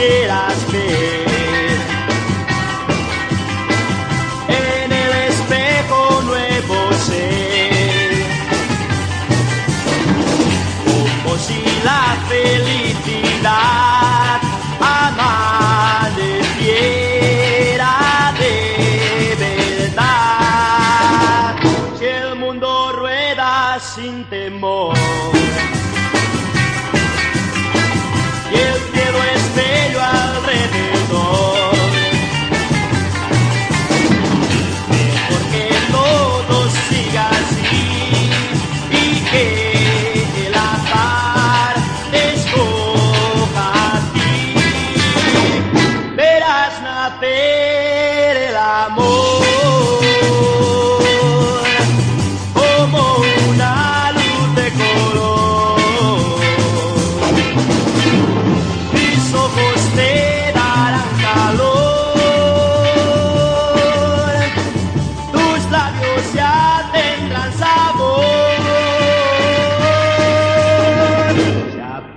quisieras ver. En el espejo nuevo ser, como si la felicidad amaneciera de verdad. Si el mundo rueda sin temor.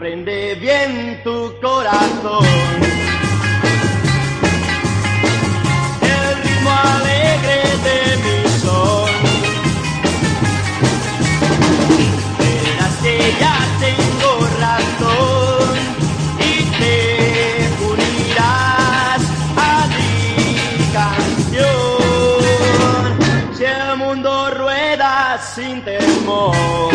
Se aprende bien tu corazón. El ritmo alegre de mi son. Verás que ya tengo razón y te unirás a mi canción. Si el mundo rueda sin temor.